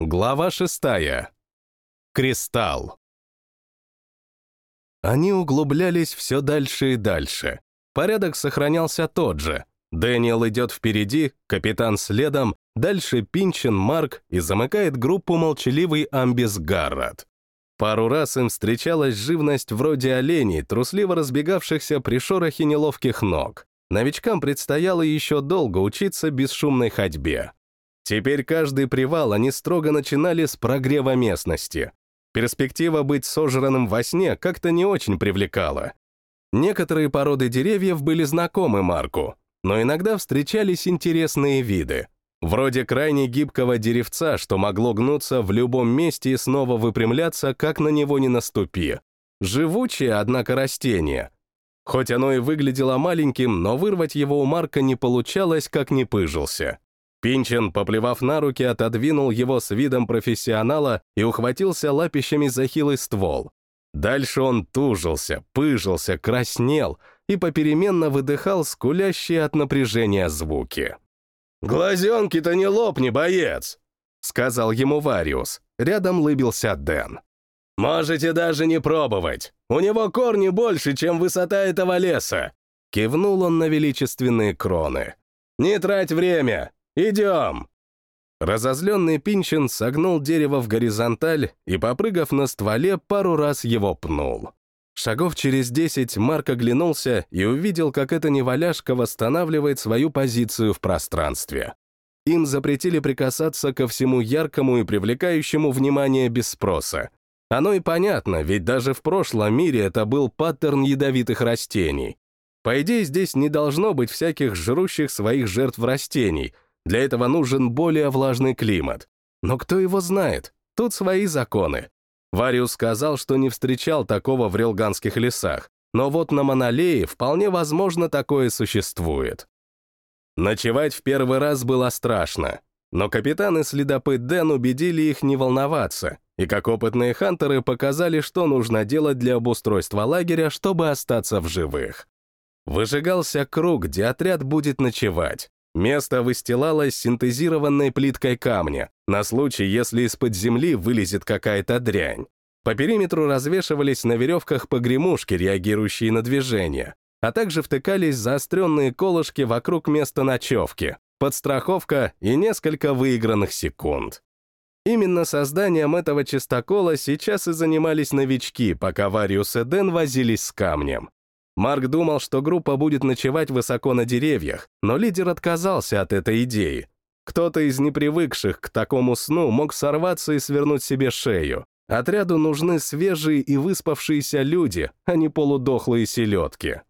Глава шестая. Кристалл. Они углублялись все дальше и дальше. Порядок сохранялся тот же. Дэниел идет впереди, капитан следом, дальше Пинчен Марк и замыкает группу молчаливый Амбис Гаррет. Пару раз им встречалась живность вроде оленей, трусливо разбегавшихся при шорохе неловких ног. Новичкам предстояло еще долго учиться бесшумной ходьбе. Теперь каждый привал они строго начинали с прогрева местности. Перспектива быть сожранным во сне как-то не очень привлекала. Некоторые породы деревьев были знакомы Марку, но иногда встречались интересные виды. Вроде крайне гибкого деревца, что могло гнуться в любом месте и снова выпрямляться, как на него не наступи. Живучее, однако, растение. Хоть оно и выглядело маленьким, но вырвать его у Марка не получалось, как не пыжился. Пинчен, поплевав на руки, отодвинул его с видом профессионала и ухватился лапищами за хилый ствол. Дальше он тужился, пыжился, краснел и попеременно выдыхал скулящие от напряжения звуки. «Глазенки-то не лопни, боец!» — сказал ему Вариус. Рядом лыбился Дэн. «Можете даже не пробовать. У него корни больше, чем высота этого леса!» Кивнул он на величественные кроны. «Не трать время! «Идем!» Разозленный Пинчин согнул дерево в горизонталь и, попрыгав на стволе, пару раз его пнул. Шагов через десять Марк оглянулся и увидел, как эта неваляшка восстанавливает свою позицию в пространстве. Им запретили прикасаться ко всему яркому и привлекающему внимание без спроса. Оно и понятно, ведь даже в прошлом мире это был паттерн ядовитых растений. По идее, здесь не должно быть всяких жрущих своих жертв растений — для этого нужен более влажный климат. Но кто его знает? Тут свои законы. Вариус сказал, что не встречал такого в релганских лесах, но вот на Монолее вполне возможно такое существует. Ночевать в первый раз было страшно, но капитан и следопыт Дэн убедили их не волноваться, и как опытные хантеры показали, что нужно делать для обустройства лагеря, чтобы остаться в живых. Выжигался круг, где отряд будет ночевать. Место выстилалось синтезированной плиткой камня, на случай, если из-под земли вылезет какая-то дрянь. По периметру развешивались на веревках погремушки, реагирующие на движение, а также втыкались заостренные колышки вокруг места ночевки, подстраховка и несколько выигранных секунд. Именно созданием этого чистокола сейчас и занимались новички, пока Вариус и Дэн возились с камнем. Марк думал, что группа будет ночевать высоко на деревьях, но лидер отказался от этой идеи. Кто-то из непривыкших к такому сну мог сорваться и свернуть себе шею. Отряду нужны свежие и выспавшиеся люди, а не полудохлые селедки.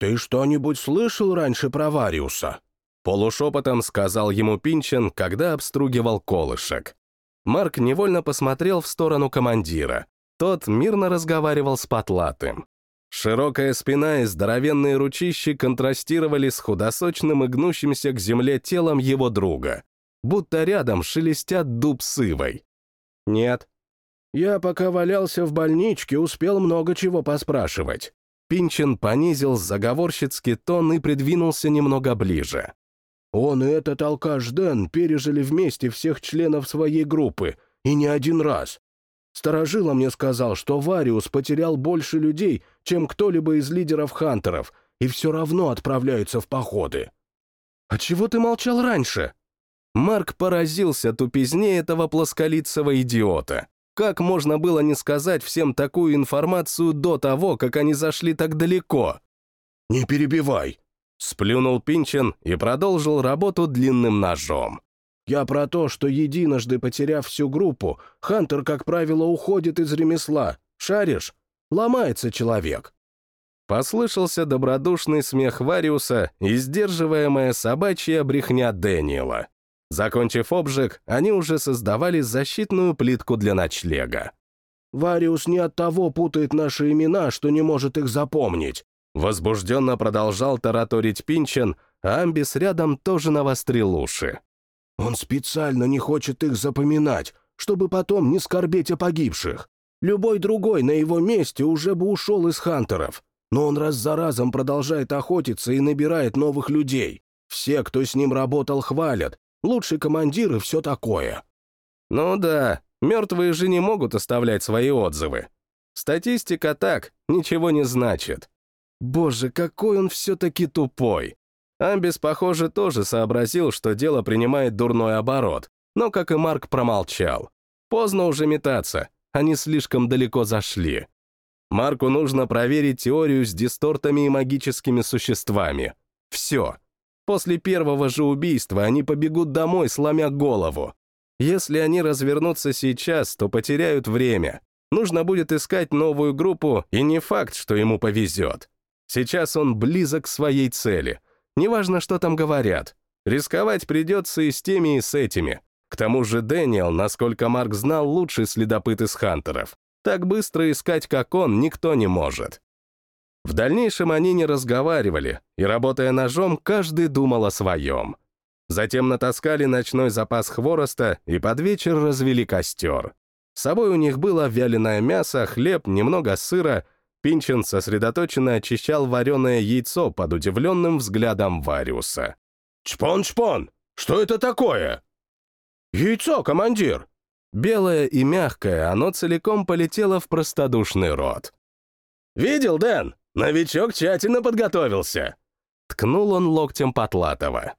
«Ты что-нибудь слышал раньше про Вариуса?» Полушепотом сказал ему Пинчен, когда обстругивал колышек. Марк невольно посмотрел в сторону командира. Тот мирно разговаривал с Потлатым. Широкая спина и здоровенные ручищи контрастировали с худосочным и гнущимся к земле телом его друга, будто рядом шелестят дуб сывой. «Нет». «Я пока валялся в больничке, успел много чего поспрашивать». Пинчен понизил заговорщицкий тон и придвинулся немного ближе. «Он и этот алкаш Дэн пережили вместе всех членов своей группы, и не один раз. Старожила мне сказал, что Вариус потерял больше людей, чем кто-либо из лидеров хантеров, и все равно отправляются в походы. «А чего ты молчал раньше?» Марк поразился тупизне этого плосколицего идиота. Как можно было не сказать всем такую информацию до того, как они зашли так далеко? «Не перебивай!» Сплюнул Пинчен и продолжил работу длинным ножом. Я про то, что единожды потеряв всю группу, Хантер, как правило, уходит из ремесла. Шаришь? Ломается человек. Послышался добродушный смех Вариуса и сдерживаемая собачья брехня Дэниела. Закончив обжиг, они уже создавали защитную плитку для ночлега. «Вариус не от того путает наши имена, что не может их запомнить», Возбужденно продолжал тараторить Пинчен, а Амбис рядом тоже навострил уши. Он специально не хочет их запоминать, чтобы потом не скорбеть о погибших. Любой другой на его месте уже бы ушел из хантеров. Но он раз за разом продолжает охотиться и набирает новых людей. Все, кто с ним работал, хвалят. Лучший командир и все такое. Ну да, мертвые же не могут оставлять свои отзывы. Статистика так, ничего не значит. Боже, какой он все-таки тупой. Амбис, похоже, тоже сообразил, что дело принимает дурной оборот, но, как и Марк, промолчал. Поздно уже метаться, они слишком далеко зашли. Марку нужно проверить теорию с дистортами и магическими существами. Все. После первого же убийства они побегут домой, сломя голову. Если они развернутся сейчас, то потеряют время. Нужно будет искать новую группу, и не факт, что ему повезет. Сейчас он близок к своей цели. Неважно, что там говорят. Рисковать придется и с теми, и с этими. К тому же Дэниел, насколько Марк знал, лучший следопыт из хантеров. Так быстро искать, как он, никто не может. В дальнейшем они не разговаривали, и, работая ножом, каждый думал о своем. Затем натаскали ночной запас хвороста и под вечер развели костер. С собой у них было вяленое мясо, хлеб, немного сыра. Пинчен сосредоточенно очищал вареное яйцо под удивленным взглядом Вариуса. «Чпон-чпон! Что это такое?» «Яйцо, командир!» Белое и мягкое, оно целиком полетело в простодушный рот. «Видел, Дэн? Новичок тщательно подготовился!» Ткнул он локтем Потлатова.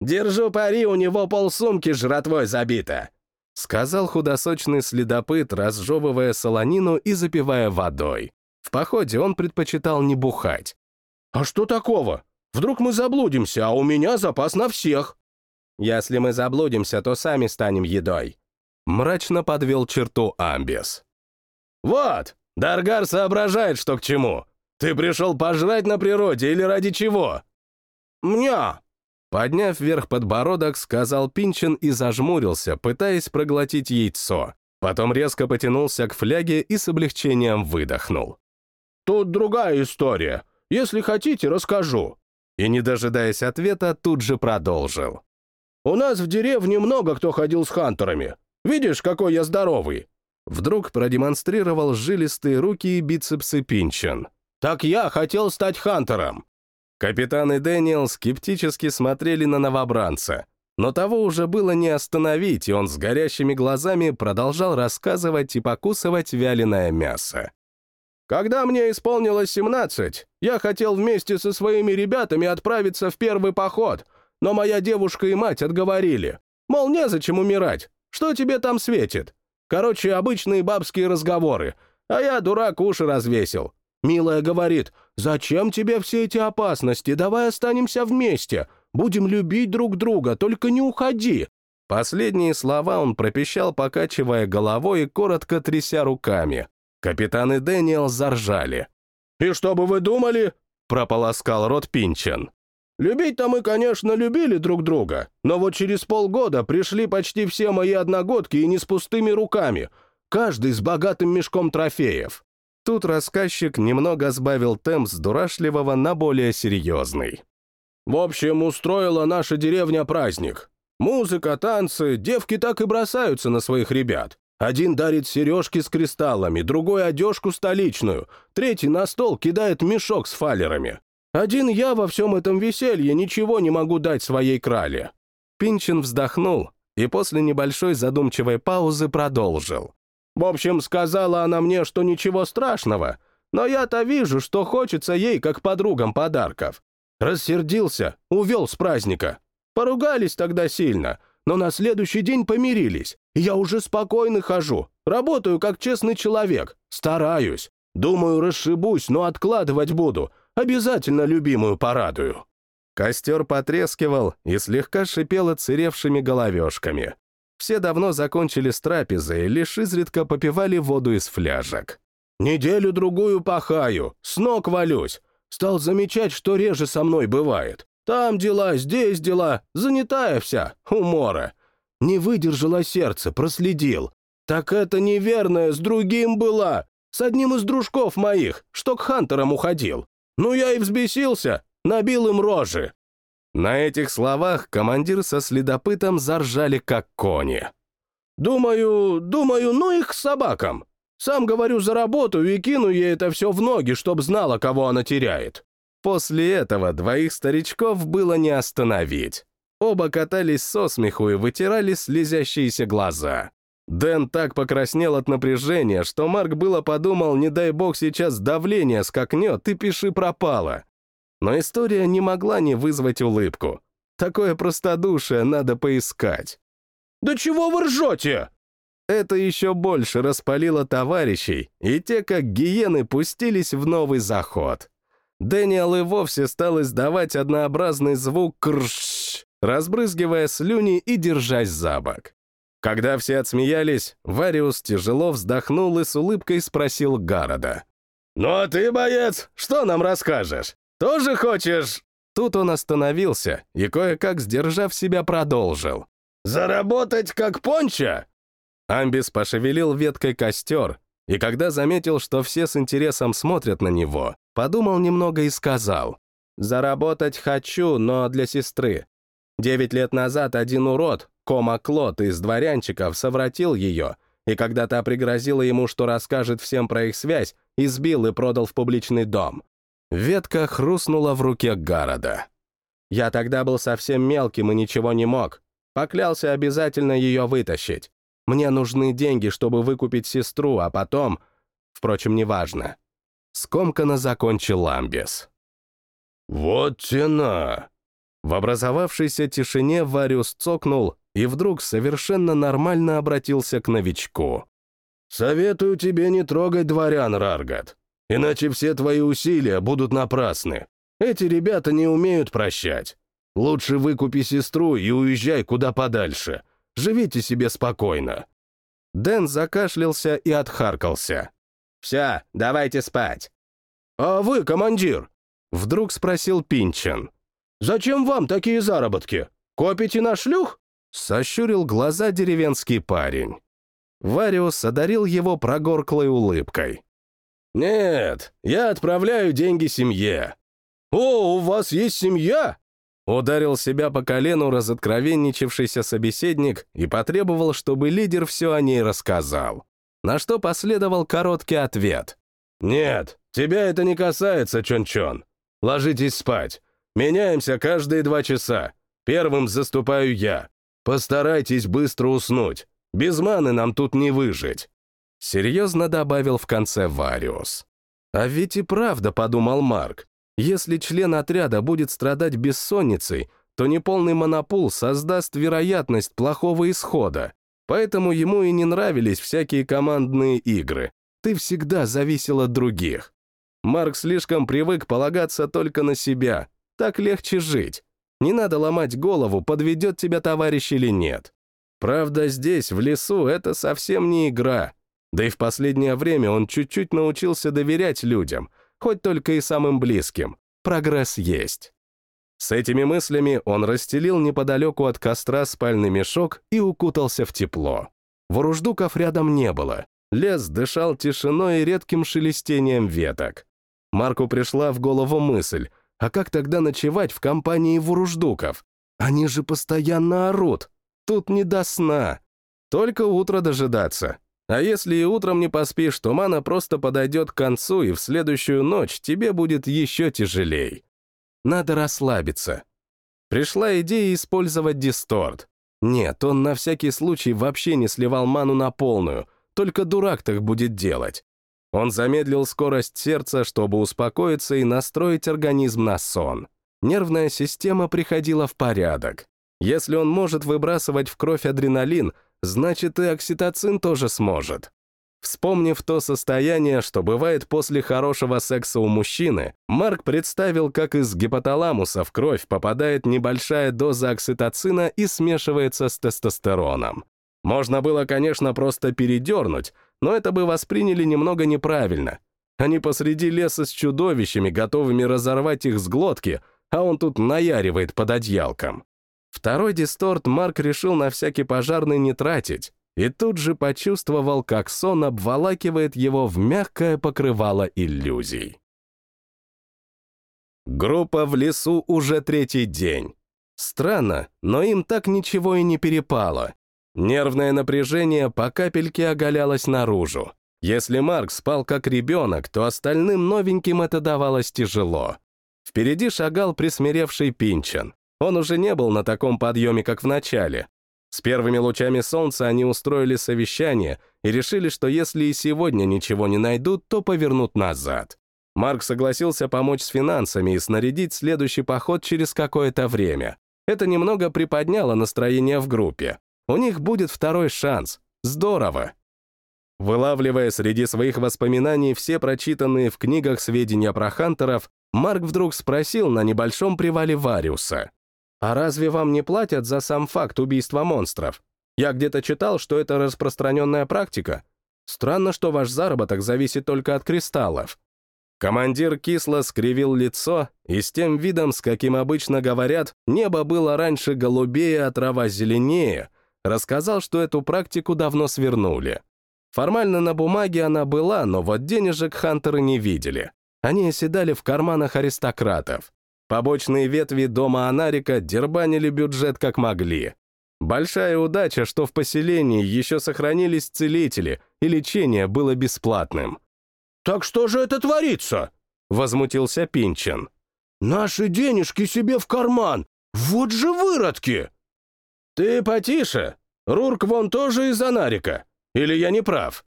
«Держу пари, у него полсумки жратвой забито!» Сказал худосочный следопыт, разжевывая солонину и запивая водой. В походе он предпочитал не бухать. «А что такого? Вдруг мы заблудимся, а у меня запас на всех!» «Если мы заблудимся, то сами станем едой», Мрачно подвел черту Амбис. «Вот, Даргар соображает, что к чему. Ты пришел пожрать на природе или ради чего?» «Мня!» Подняв вверх подбородок, сказал Пинчин и зажмурился, пытаясь проглотить яйцо. Потом резко потянулся к фляге и с облегчением выдохнул. «Тут другая история. Если хотите, расскажу». И, не дожидаясь ответа, тут же продолжил. «У нас в деревне много кто ходил с хантерами. Видишь, какой я здоровый!» Вдруг продемонстрировал жилистые руки и бицепсы Пинчен. «Так я хотел стать хантером!» Капитан и Дэниел скептически смотрели на новобранца, но того уже было не остановить, и он с горящими глазами продолжал рассказывать и покусывать вяленое мясо. «Когда мне исполнилось 17, я хотел вместе со своими ребятами отправиться в первый поход, но моя девушка и мать отговорили. Мол, незачем умирать, что тебе там светит? Короче, обычные бабские разговоры. А я, дурак, уши развесил. Милая говорит, зачем тебе все эти опасности? Давай останемся вместе. Будем любить друг друга, только не уходи. Последние слова он пропищал, покачивая головой и коротко тряся руками. Капитан и Дэниел заржали. «И что бы вы думали?» — прополоскал рот Пинчен. Любить-то мы, конечно, любили друг друга, но вот через полгода пришли почти все мои одногодки и не с пустыми руками, каждый с богатым мешком трофеев. Тут рассказчик немного сбавил темп с дурашливого на более серьезный. В общем, устроила наша деревня праздник. Музыка, танцы, девки так и бросаются на своих ребят. Один дарит сережки с кристаллами, другой — одежку столичную, третий на стол кидает мешок с фалерами. Один я во всем этом веселье ничего не могу дать своей крале». Пинчин вздохнул и после небольшой задумчивой паузы продолжил. «В общем, сказала она мне, что ничего страшного, но я-то вижу, что хочется ей, как подругам, подарков. Рассердился, увел с праздника. Поругались тогда сильно, но на следующий день помирились. Я уже спокойно хожу, работаю как честный человек, стараюсь. Думаю, расшибусь, но откладывать буду, Обязательно любимую порадую». Костер потрескивал и слегка шипел отсыревшими головешками. Все давно закончили с трапезой, лишь изредка попивали воду из фляжек. «Неделю-другую пахаю, с ног валюсь. Стал замечать, что реже со мной бывает. Там дела, здесь дела, занятая вся, умора. Не выдержало сердце, проследил. Так это неверная с другим была, с одним из дружков моих, что к хантерам уходил. Ну я и взбесился, набил им рожи. На этих словах командир со следопытом заржали как кони. Думаю, думаю, ну их к собакам. Сам говорю, заработаю и кину ей это все в ноги, чтоб знала, кого она теряет. После этого двоих старичков было не остановить. Оба катались со смеху и вытирали слезящиеся глаза. Дэн так покраснел от напряжения, что Марк было подумал, не дай бог сейчас давление скакнет и пиши пропало. Но история не могла не вызвать улыбку. Такое простодушие надо поискать. «Да чего вы ржете?» Это еще больше распалило товарищей, и те, как гиены, пустились в новый заход. Дэниел и вовсе стал издавать однообразный звук «крш», разбрызгивая слюни и держась за бок. Когда все отсмеялись, Вариус тяжело вздохнул и с улыбкой спросил Гарода. «Ну а ты, боец, что нам расскажешь? Тоже хочешь?» Тут он остановился и, кое-как сдержав себя, продолжил. «Заработать как понча?» Амбис пошевелил веткой костер, и когда заметил, что все с интересом смотрят на него, подумал немного и сказал. «Заработать хочу, но для сестры. Девять лет назад один урод, Кома Клод из дворянчиков совратил ее, и когда та пригрозила ему, что расскажет всем про их связь, избил и продал в публичный дом. Ветка хрустнула в руке Гарода. Я тогда был совсем мелким и ничего не мог. Поклялся обязательно ее вытащить. Мне нужны деньги, чтобы выкупить сестру, а потом... Впрочем, неважно. Скомканно закончил Ламбес. «Вот тена!» В образовавшейся тишине Вариус цокнул и вдруг совершенно нормально обратился к новичку. «Советую тебе не трогать дворян, Раргат, иначе все твои усилия будут напрасны. Эти ребята не умеют прощать. Лучше выкупи сестру и уезжай куда подальше. Живите себе спокойно». Дэн закашлялся и отхаркался. «Все, давайте спать». «А вы, командир?» — вдруг спросил Пинчен. «Зачем вам такие заработки? Копите на шлюх?» Сощурил глаза деревенский парень. Вариус одарил его прогорклой улыбкой. «Нет, я отправляю деньги семье». «О, у вас есть семья?» Ударил себя по колену разоткровенничавшийся собеседник и потребовал, чтобы лидер все о ней рассказал. На что последовал короткий ответ. «Нет, тебя это не касается, Чон-Чон. Ложитесь спать. Меняемся каждые два часа. Первым заступаю я. Постарайтесь быстро уснуть. Без маны нам тут не выжить. Серьезно добавил в конце Вариус. А ведь и правда, подумал Марк, если член отряда будет страдать бессонницей, то неполный монопол создаст вероятность плохого исхода. Поэтому ему и не нравились всякие командные игры. Ты всегда зависел от других. Марк слишком привык полагаться только на себя. Так легче жить. Не надо ломать голову, подведет тебя товарищ или нет. Правда, здесь, в лесу, это совсем не игра. Да и в последнее время он чуть-чуть научился доверять людям, хоть только и самым близким. Прогресс есть. С этими мыслями он расстелил неподалеку от костра спальный мешок и укутался в тепло. Воруждуков рядом не было. Лес дышал тишиной и редким шелестением веток. Марку пришла в голову мысль — а как тогда ночевать в компании вуруждуков? Они же постоянно орут. Тут не до сна. Только утро дожидаться. А если и утром не поспишь, то мана просто подойдет к концу, и в следующую ночь тебе будет еще тяжелей. Надо расслабиться. Пришла идея использовать дисторт. Нет, он на всякий случай вообще не сливал ману на полную, только дурак так будет делать. Он замедлил скорость сердца, чтобы успокоиться и настроить организм на сон. Нервная система приходила в порядок. Если он может выбрасывать в кровь адреналин, значит и окситоцин тоже сможет. Вспомнив то состояние, что бывает после хорошего секса у мужчины, Марк представил, как из гипоталамуса в кровь попадает небольшая доза окситоцина и смешивается с тестостероном. Можно было, конечно, просто передернуть, но это бы восприняли немного неправильно. Они посреди леса с чудовищами, готовыми разорвать их с глотки, а он тут наяривает под одеялком. Второй дисторт Марк решил на всякий пожарный не тратить, и тут же почувствовал, как сон обволакивает его в мягкое покрывало иллюзий. Группа в лесу уже третий день. Странно, но им так ничего и не перепало. Нервное напряжение по капельке оголялось наружу. Если Марк спал как ребенок, то остальным новеньким это давалось тяжело. Впереди шагал присмиревший Пинчен. Он уже не был на таком подъеме, как в начале. С первыми лучами солнца они устроили совещание и решили, что если и сегодня ничего не найдут, то повернут назад. Марк согласился помочь с финансами и снарядить следующий поход через какое-то время. Это немного приподняло настроение в группе. У них будет второй шанс. Здорово. Вылавливая среди своих воспоминаний все прочитанные в книгах сведения про хантеров, Марк вдруг спросил на небольшом привале Вариуса. «А разве вам не платят за сам факт убийства монстров? Я где-то читал, что это распространенная практика. Странно, что ваш заработок зависит только от кристаллов». Командир кисло скривил лицо, и с тем видом, с каким обычно говорят, небо было раньше голубее, а трава зеленее, рассказал, что эту практику давно свернули. Формально на бумаге она была, но вот денежек хантеры не видели. Они оседали в карманах аристократов. Побочные ветви дома Анарика дербанили бюджет как могли. Большая удача, что в поселении еще сохранились целители, и лечение было бесплатным. «Так что же это творится?» — возмутился Пинчен. «Наши денежки себе в карман! Вот же выродки!» «Ты потише! Рурк вон тоже из Анарика. Или я не прав?»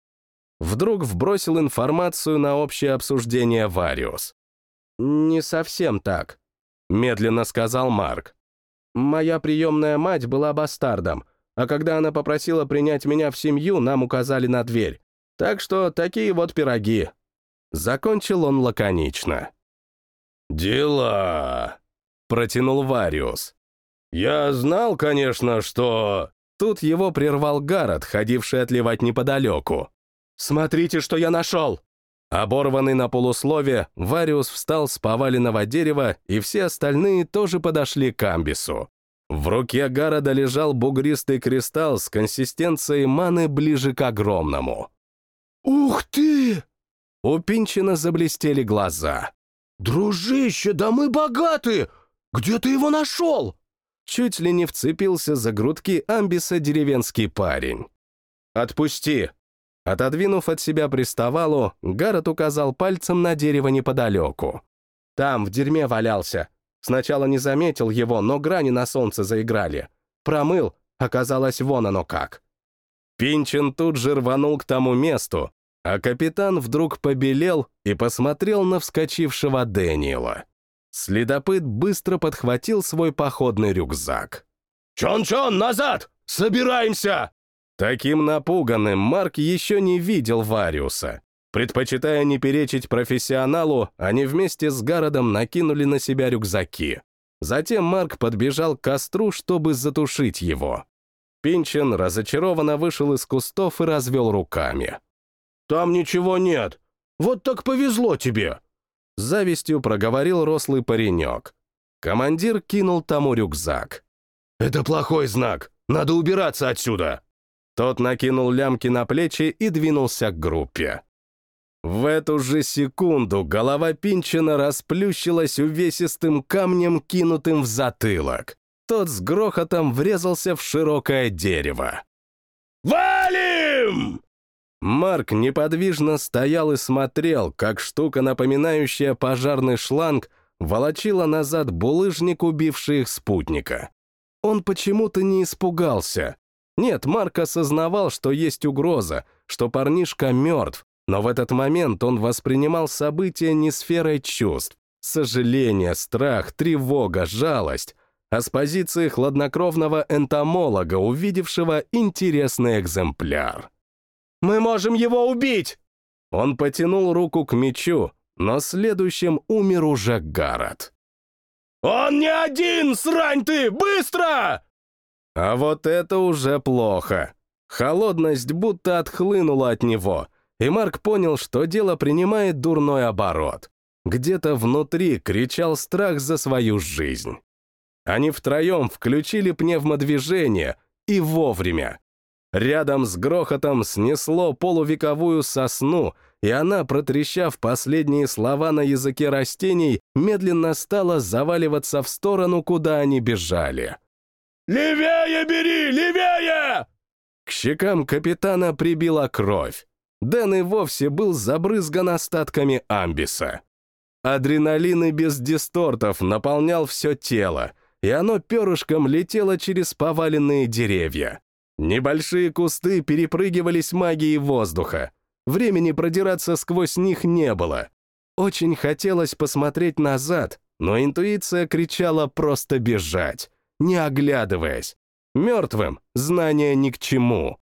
Вдруг вбросил информацию на общее обсуждение Вариус. «Не совсем так», — медленно сказал Марк. «Моя приемная мать была бастардом, а когда она попросила принять меня в семью, нам указали на дверь. Так что такие вот пироги. Закончил он лаконично. «Дела!» — протянул Вариус. «Я знал, конечно, что...» Тут его прервал Гаррет, ходивший отливать неподалеку. «Смотрите, что я нашел!» Оборванный на полуслове, Вариус встал с поваленного дерева, и все остальные тоже подошли к Амбису. В руке Гарода лежал бугристый кристалл с консистенцией маны ближе к огромному. «Ух ты!» У Пинчина заблестели глаза. «Дружище, да мы богаты! Где ты его нашел?» Чуть ли не вцепился за грудки Амбиса деревенский парень. «Отпусти!» Отодвинув от себя приставалу, Гаррет указал пальцем на дерево неподалеку. Там, в дерьме валялся. Сначала не заметил его, но грани на солнце заиграли. Промыл, оказалось, вон оно как. Пинчин тут же рванул к тому месту, а капитан вдруг побелел и посмотрел на вскочившего Дэниела. Следопыт быстро подхватил свой походный рюкзак. «Чон-чон, назад! Собираемся!» Таким напуганным Марк еще не видел Вариуса. Предпочитая не перечить профессионалу, они вместе с Гародом накинули на себя рюкзаки. Затем Марк подбежал к костру, чтобы затушить его. Пинчен разочарованно вышел из кустов и развел руками. «Там ничего нет. Вот так повезло тебе!» С завистью проговорил рослый паренек. Командир кинул тому рюкзак. «Это плохой знак. Надо убираться отсюда!» Тот накинул лямки на плечи и двинулся к группе. В эту же секунду голова Пинчина расплющилась увесистым камнем, кинутым в затылок. Тот с грохотом врезался в широкое дерево. «Валим!» Марк неподвижно стоял и смотрел, как штука, напоминающая пожарный шланг, волочила назад булыжник, убивший их спутника. Он почему-то не испугался. Нет, Марк осознавал, что есть угроза, что парнишка мертв, но в этот момент он воспринимал события не сферой чувств. Сожаление, страх, тревога, жалость, а с позиции хладнокровного энтомолога, увидевшего интересный экземпляр. Мы можем его убить!» Он потянул руку к мечу, но следующим умер уже Гаррет. «Он не один, срань ты! Быстро!» А вот это уже плохо. Холодность будто отхлынула от него, и Марк понял, что дело принимает дурной оборот. Где-то внутри кричал страх за свою жизнь. Они втроем включили пневмодвижение, и вовремя. Рядом с грохотом снесло полувековую сосну, и она, протрещав последние слова на языке растений, медленно стала заваливаться в сторону, куда они бежали. «Левее бери! Левее!» К щекам капитана прибила кровь. Дэн и вовсе был забрызган остатками амбиса. Адреналин и без дистортов наполнял все тело, и оно перышком летело через поваленные деревья. Небольшие кусты перепрыгивались магией воздуха. Времени продираться сквозь них не было. Очень хотелось посмотреть назад, но интуиция кричала просто бежать, не оглядываясь. Мертвым знания ни к чему.